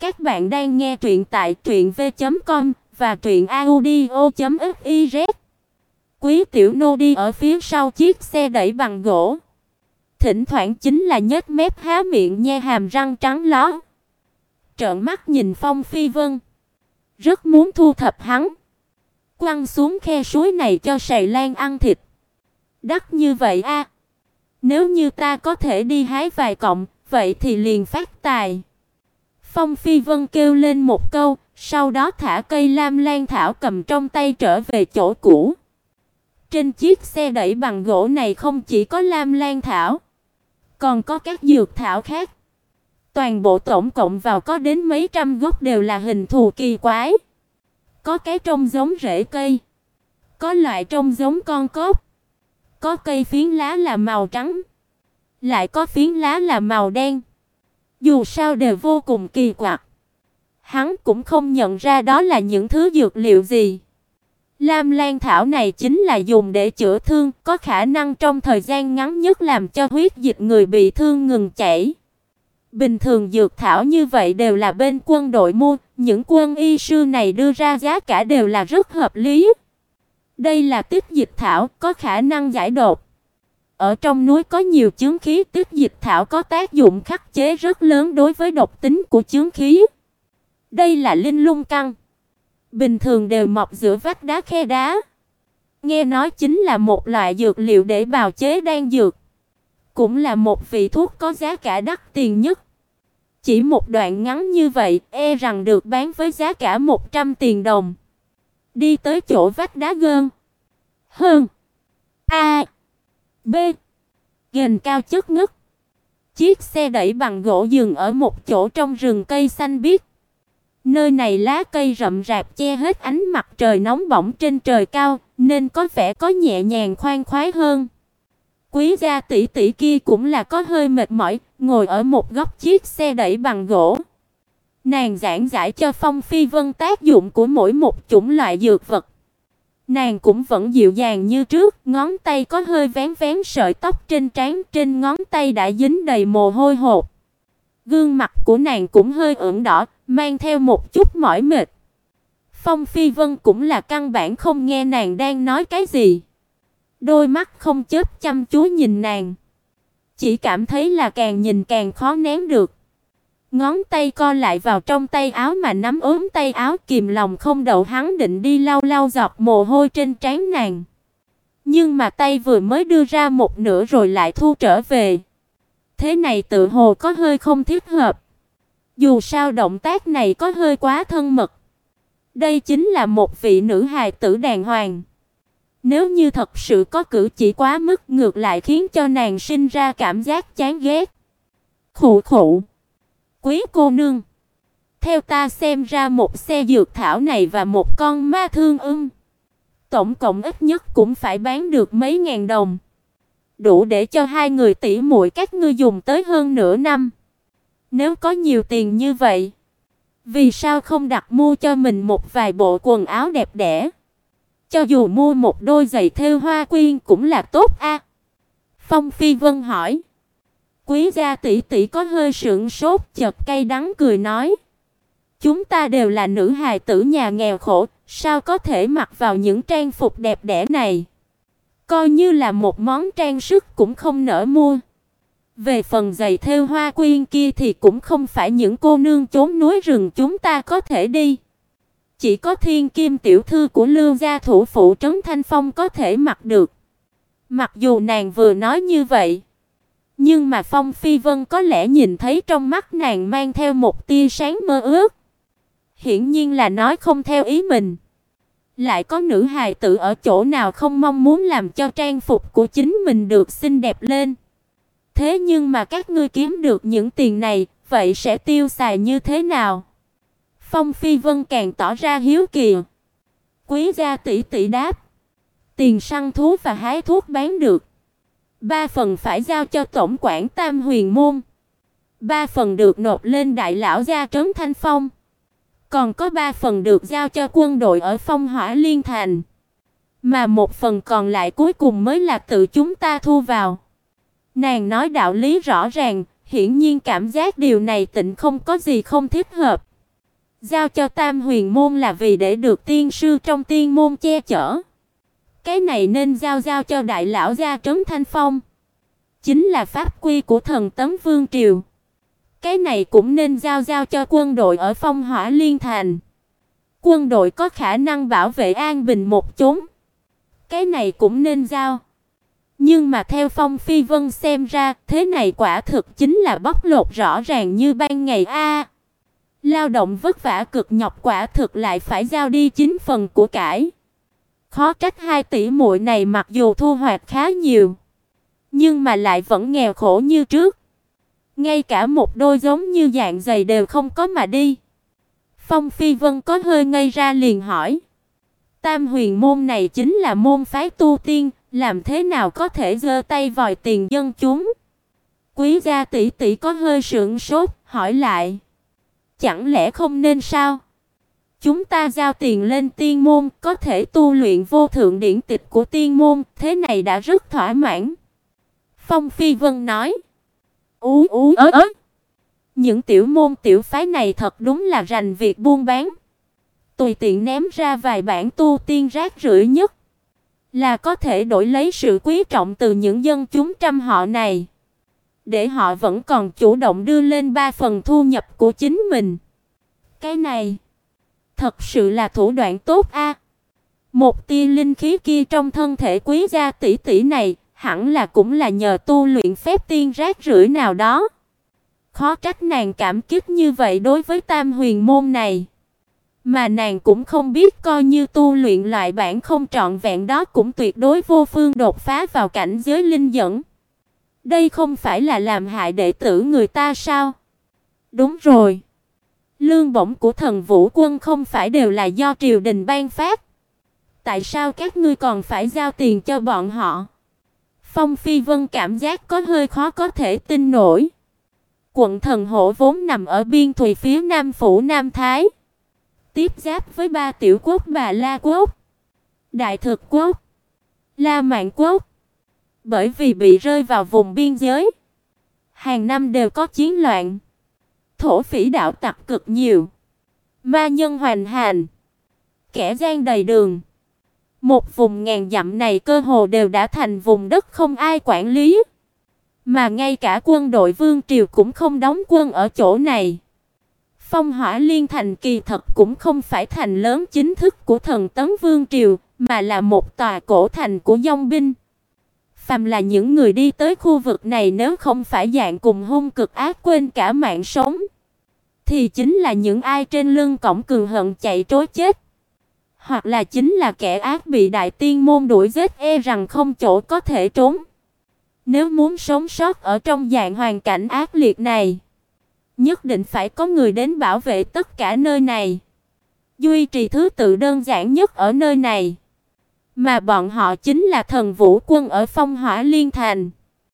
Các bạn đang nghe truyện tại truyệnv.com và truyệnaudio.fiz. Quý tiểu nô đi ở phía sau chiếc xe đẩy bằng gỗ. Thỉnh thoảng chính là nhếch mép há miệng nhe hàm răng trắng ló. Trợn mắt nhìn Phong Phi Vân, rất muốn thu thập hắn, quăng xuống khe suối này cho sầy lan ăn thịt. Đắt như vậy a. Nếu như ta có thể đi hái vài cọng, vậy thì liền phát tài. Phong Phi Vân kêu lên một câu, sau đó thả cây lam lan thảo cầm trong tay trở về chỗ cũ. Trên chiếc xe đẩy bằng gỗ này không chỉ có lam lan thảo, còn có các dược thảo khác. Toàn bộ tổng cộng vào có đến mấy trăm gốc đều là hình thù kỳ quái. Có cái trông giống rễ cây, có loại trông giống con cốc, có cây phiến lá là màu trắng, lại có phiến lá là màu đen. Dù sao đều vô cùng kỳ quặc. Hắn cũng không nhận ra đó là những thứ dược liệu gì. Lam Lan thảo này chính là dùng để chữa thương, có khả năng trong thời gian ngắn nhất làm cho huyết dịch người bị thương ngừng chảy. Bình thường dược thảo như vậy đều là bên quân đội mua, những quân y sư này đưa ra giá cả đều là rất hợp lý. Đây là tích dịch thảo, có khả năng giải độc. Ở trong núi có nhiều chứng khí tích dịch thảo có tác dụng khắc chế rất lớn đối với độc tính của chứng khí. Đây là linh lung căn. Bình thường đều mọc giữa vách đá khe đá. Nghe nói chính là một loại dược liệu để bào chế đan dược. Cũng là một vị thuốc có giá cả đắt tiền nhất. Chỉ một đoạn ngắn như vậy, e rằng được bán với giá cả 100 tiền đồng. Đi tới chỗ vách đá gơn. Hơn. A. B. Gền cao chất ngất. Chiếc xe đẩy bằng gỗ dừng ở một chỗ trong rừng cây xanh biếc. Nơi này lá cây rậm rạp che hết ánh mặt trời nóng bỏng trên trời cao, nên có vẻ có nhẹ nhàng khoan khoái hơn. Quý gia tỷ tỷ kia cũng là có hơi mệt mỏi, ngồi ở một góc chiếc xe đẩy bằng gỗ. Nàng giảng giải cho Phong Phi Vân tác dụng của mỗi một chủng loại dược vật. Nàng cũng vẫn dịu dàng như trước, ngón tay có hơi vén vén sợi tóc trên trán, trên ngón tay đã dính đầy mồ hôi hột. Gương mặt của nàng cũng hơi ửng đỏ, mang theo một chút mỏi mệt. Phong Phi Vân cũng là căn bản không nghe nàng đang nói cái gì. Đôi mắt không chớp chăm chú nhìn nàng, chỉ cảm thấy là càng nhìn càng khó nén được. Ngón tay co lại vào trong tay áo mà nắm ốm tay áo kìm lòng không đậu hắn định đi lau lau giọt mồ hôi trên trán nàng. Nhưng mà tay vừa mới đưa ra một nửa rồi lại thu trở về. Thế này tự hồ có hơi không thích hợp. Dù sao động tác này có hơi quá thân mật. Đây chính là một vị nữ hài tử đàng hoàng. Nếu như thật sự có cử chỉ quá mức ngược lại khiến cho nàng sinh ra cảm giác chán ghét. Khụ khụ. Quý cô nương, theo ta xem ra một xe dược thảo này và một con ma thương ưng, tổng cộng ít nhất cũng phải bán được mấy ngàn đồng. Đủ để cho hai người tỷ muội các ngươi dùng tới hơn nửa năm. Nếu có nhiều tiền như vậy, vì sao không đặt mua cho mình một vài bộ quần áo đẹp đẽ? Cho dù mua một đôi giày thêu hoa quyên cũng là tốt a." Phong Phi Vân hỏi. Quý gia tỷ tỷ có hơi sượng sốt, chợt cay đắng cười nói: "Chúng ta đều là nữ hài tử nhà nghèo khổ, sao có thể mặc vào những trang phục đẹp đẽ này? Coi như là một món trang sức cũng không nỡ mua." Về phần giày thêu hoa quyên kia thì cũng không phải những cô nương chốn núi rừng chúng ta có thể đi. Chỉ có Thiên Kim tiểu thư của Lưu gia thủ phủ trấn Thanh Phong có thể mặc được. Mặc dù nàng vừa nói như vậy, nhưng mà Phong Phi Vân có lẽ nhìn thấy trong mắt nàng mang theo một tia sáng mơ ước. Hiển nhiên là nói không theo ý mình. Lại có nữ hài tử ở chỗ nào không mong muốn làm cho trang phục của chính mình được xinh đẹp lên. Thế nhưng mà các ngươi kiếm được những tiền này, vậy sẽ tiêu xài như thế nào? Phong Phi Vân càng tỏ ra hiếu kỳ. Quý gia tỷ tỷ đáp: Tiền săn thú và hái thuốc bán được Ba phần phải giao cho tổng quản Tam Huyền môn. Ba phần được nộp lên đại lão gia trấn Thanh Phong. Còn có ba phần được giao cho quân đội ở Phong Hỏa Liên Thành. Mà một phần còn lại cuối cùng mới là tự chúng ta thu vào. Nàng nói đạo lý rõ ràng, hiển nhiên cảm giác điều này tịnh không có gì không thích hợp. Giao cho Tam Huyền môn là vì để được tiên sư trong tiên môn che chở. Cái này nên giao giao cho đại lão gia Trấn Thanh Phong. Chính là pháp quy của thần Tấn Vương triều. Cái này cũng nên giao giao cho quân đội ở Phong Hỏa Liên Thành. Quân đội có khả năng bảo vệ an bình một chốn. Cái này cũng nên giao. Nhưng mà theo Phong Phi Vân xem ra, thế này quả thực chính là bóc lột rõ ràng như ban ngày a. lao động vất vả cực nhọc quả thực lại phải giao đi chính phần của cải. Khó trách hai tỷ muội này mặc dù thu hoạch khá nhiều, nhưng mà lại vẫn nghèo khổ như trước. Ngay cả một đôi giống như dạng giày đều không có mà đi. Phong Phi Vân có hơi ngây ra liền hỏi: Tam huyền môn này chính là môn phái tu tiên, làm thế nào có thể giơ tay vòi tiền dân chúng? Quý gia tỷ tỷ có hơi sững sốt, hỏi lại: Chẳng lẽ không nên sao? Chúng ta giao tiền lên tiên môn, có thể tu luyện vô thượng điển tịch của tiên môn, thế này đã rất thỏa mãn. Phong Phi Vân nói: Ú ú ớ ớ. Những tiểu môn tiểu phái này thật đúng là rành việc buôn bán. Tùy tiện ném ra vài bản tu tiên rác rưởi nhất là có thể đổi lấy sự quý trọng từ những dân chúng trăm họ này, để họ vẫn còn chủ động đưa lên ba phần thu nhập của chính mình. Cái này thật sự là thủ đoạn tốt a. Một tia linh khí kia trong thân thể quý gia tỷ tỷ này, hẳn là cũng là nhờ tu luyện phép tiên rác rưởi nào đó. Khó trách nàng cảm kích như vậy đối với Tam Huyền môn này. Mà nàng cũng không biết coi như tu luyện loại bản không trọn vẹn đó cũng tuyệt đối vô phương đột phá vào cảnh giới linh dẫn. Đây không phải là làm hại đệ tử người ta sao? Đúng rồi. Lương bổng của thần vũ quân không phải đều là do triều đình ban phát. Tại sao các ngươi còn phải giao tiền cho bọn họ? Phong Phi Vân cảm giác có hơi khó có thể tin nổi. Quận Thần Hổ vốn nằm ở biên thùy phía Nam phủ Nam Thái, tiếp giáp với ba tiểu quốc Bà La quốc, Đại Thực quốc, La Mạn quốc. Bởi vì bị rơi vào vùng biên giới, hàng năm đều có chiến loạn, thổ phỉ đạo tặc cực nhiều, ma nhân hoành hành, kẻ gian đầy đường. Một vùng ngàn dặm này cơ hồ đều đã thành vùng đất không ai quản lý, mà ngay cả quân đội vương triều cũng không đóng quân ở chỗ này. Phong Hỏa Liên thành kỳ thật cũng không phải thành lớn chính thức của thần tấn vương triều, mà là một tòa cổ thành của dòng binh. Phàm là những người đi tới khu vực này nếu không phải dạng cùng hung cực ác quên cả mạng sống, thì chính là những ai trên lưng cổng cường hận chạy trối chết hoặc là chính là kẻ ác bị đại tiên môn đuổi giết e rằng không chỗ có thể trốn. Nếu muốn sống sót ở trong dạng hoàn cảnh ác liệt này, nhất định phải có người đến bảo vệ tất cả nơi này. Duy trì thứ tự đơn giản nhất ở nơi này, mà bọn họ chính là thần vũ quân ở Phong Hỏa Liên Thành.